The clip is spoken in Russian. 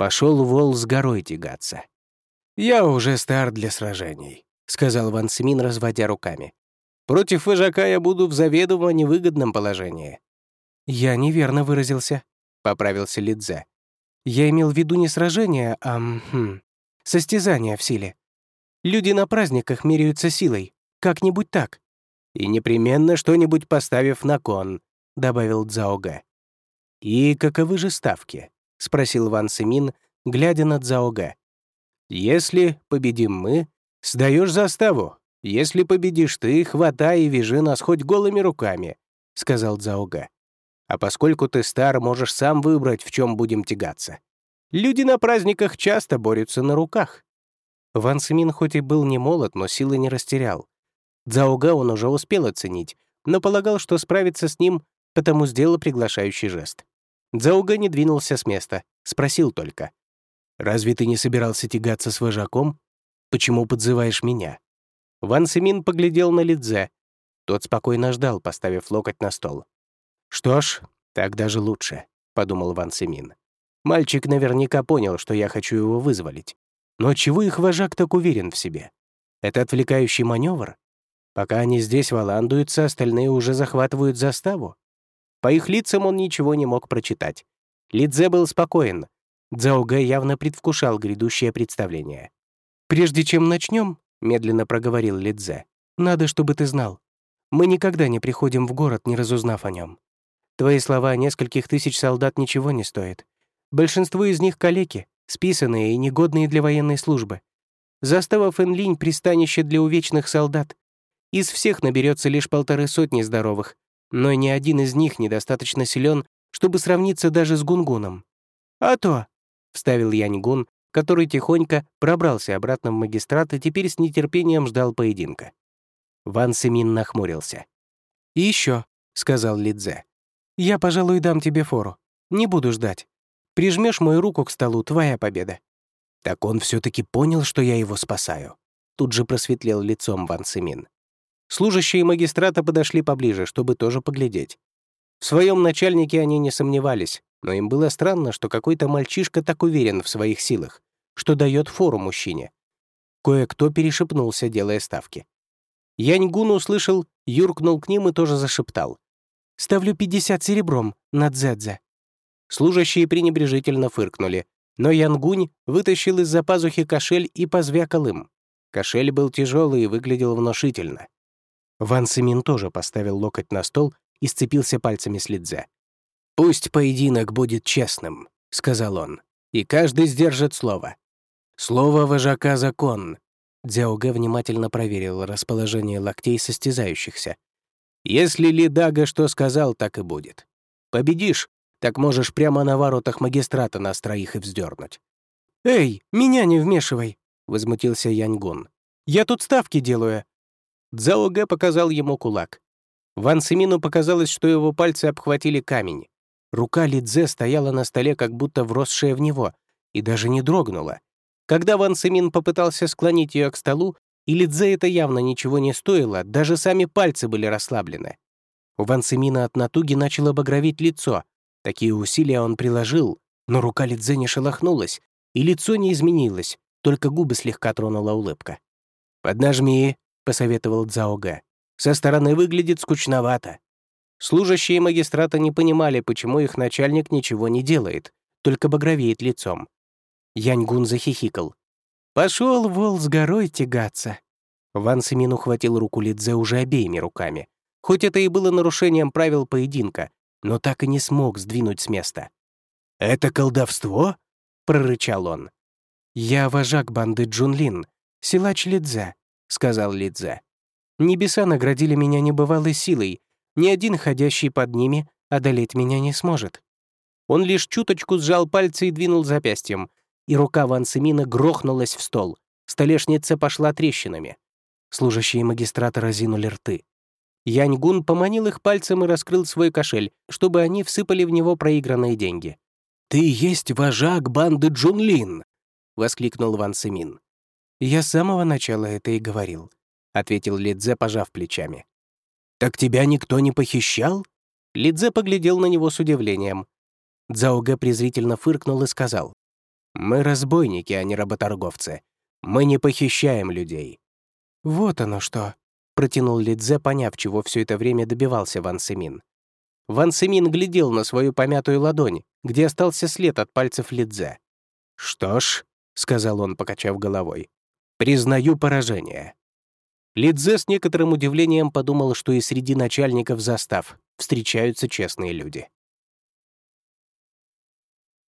Пошел вол с горой тягаться. «Я уже стар для сражений», — сказал Ван Симин, разводя руками. «Против вожака я буду в заведомо невыгодном положении». «Я неверно выразился», — поправился Лидзе. «Я имел в виду не сражение, а хм, состязание в силе. Люди на праздниках меряются силой, как-нибудь так». «И непременно что-нибудь поставив на кон», — добавил Цзаога. «И каковы же ставки?» — спросил Ван Симин, глядя на Цзаога. «Если победим мы, сдаешь заставу. Если победишь ты, хватай и вяжи нас хоть голыми руками», — сказал Цзаога. «А поскольку ты стар, можешь сам выбрать, в чем будем тягаться. Люди на праздниках часто борются на руках». Ван Симин хоть и был не молод, но силы не растерял. Цзаога он уже успел оценить, но полагал, что справиться с ним, потому сделал приглашающий жест. Дзауга не двинулся с места, спросил только. «Разве ты не собирался тягаться с вожаком? Почему подзываешь меня?» Ван Симин поглядел на Лидзе. Тот спокойно ждал, поставив локоть на стол. «Что ж, так даже лучше», — подумал Ван Симин. «Мальчик наверняка понял, что я хочу его вызволить. Но чего их вожак так уверен в себе? Это отвлекающий маневр? Пока они здесь валандуются, остальные уже захватывают заставу. По их лицам он ничего не мог прочитать. Лидзе был спокоен. Цзаогэ явно предвкушал грядущее представление. «Прежде чем начнем, медленно проговорил Лидзе, «надо, чтобы ты знал. Мы никогда не приходим в город, не разузнав о нем. Твои слова о нескольких тысяч солдат ничего не стоят. Большинство из них — калеки, списанные и негодные для военной службы. Застава Фэнлинь — пристанище для увечных солдат. Из всех наберется лишь полторы сотни здоровых, но ни один из них недостаточно силен, чтобы сравниться даже с Гунгуном. «А то», — вставил Яньгун, который тихонько пробрался обратно в магистрат и теперь с нетерпением ждал поединка. Ван Семин нахмурился. «И еще», — сказал Лидзе, — «я, пожалуй, дам тебе фору. Не буду ждать. Прижмешь мою руку к столу, твоя победа». Так он все таки понял, что я его спасаю. Тут же просветлел лицом Ван Семин. Служащие магистрата подошли поближе, чтобы тоже поглядеть. В своем начальнике они не сомневались, но им было странно, что какой-то мальчишка так уверен в своих силах, что дает фору мужчине. Кое-кто перешепнулся, делая ставки. Яньгун услышал, юркнул к ним и тоже зашептал. «Ставлю 50 серебром на Дзэдзе». Служащие пренебрежительно фыркнули, но Янгунь вытащил из-за пазухи кошель и позвякал им. Кошель был тяжелый и выглядел внушительно. Ван Симин тоже поставил локоть на стол и сцепился пальцами с Лидзе. «Пусть поединок будет честным», — сказал он, — «и каждый сдержит слово. Слово вожака — закон». Дзяоге внимательно проверил расположение локтей состязающихся. «Если Лидага что сказал, так и будет. Победишь, так можешь прямо на воротах магистрата нас троих и вздернуть». «Эй, меня не вмешивай!» — возмутился Яньгун. «Я тут ставки делаю, Цзао Гэ показал ему кулак. Ван Симину показалось, что его пальцы обхватили камень. Рука Лидзе стояла на столе, как будто вросшая в него, и даже не дрогнула. Когда Ван Симин попытался склонить ее к столу, и Лидзе это явно ничего не стоило, даже сами пальцы были расслаблены. У Ван Симина от натуги начало багроветь лицо. Такие усилия он приложил, но рука Лидзе не шелохнулась, и лицо не изменилось, только губы слегка тронула улыбка. «Поднажми», — посоветовал Цзаога. «Со стороны выглядит скучновато». Служащие магистрата не понимали, почему их начальник ничего не делает, только багровеет лицом. Яньгун захихикал. «Пошел вол с горой тягаться». Ван Симин ухватил руку Лидзе уже обеими руками. Хоть это и было нарушением правил поединка, но так и не смог сдвинуть с места. «Это колдовство?» — прорычал он. «Я вожак банды Джунлин, силач Лидзе. — сказал Лидзе. «Небеса наградили меня небывалой силой. Ни один ходящий под ними одолеть меня не сможет». Он лишь чуточку сжал пальцы и двинул запястьем, и рука Ван Семина грохнулась в стол. Столешница пошла трещинами. Служащие магистрата разинули рты. Яньгун поманил их пальцем и раскрыл свой кошель, чтобы они всыпали в него проигранные деньги. «Ты есть вожак банды Джунлин!» — воскликнул Ван Семин. «Я с самого начала это и говорил», — ответил Лидзе, пожав плечами. «Так тебя никто не похищал?» Лидзе поглядел на него с удивлением. Цзаогэ презрительно фыркнул и сказал. Мы разбойники, а не работорговцы. Мы не похищаем людей». «Вот оно что», — протянул Лидзе, поняв, чего все это время добивался Ван Семин. Ван Семин глядел на свою помятую ладонь, где остался след от пальцев Лидзе. «Что ж», — сказал он, покачав головой, — «признаю поражение». Лидзе с некоторым удивлением подумал, что и среди начальников застав встречаются честные люди.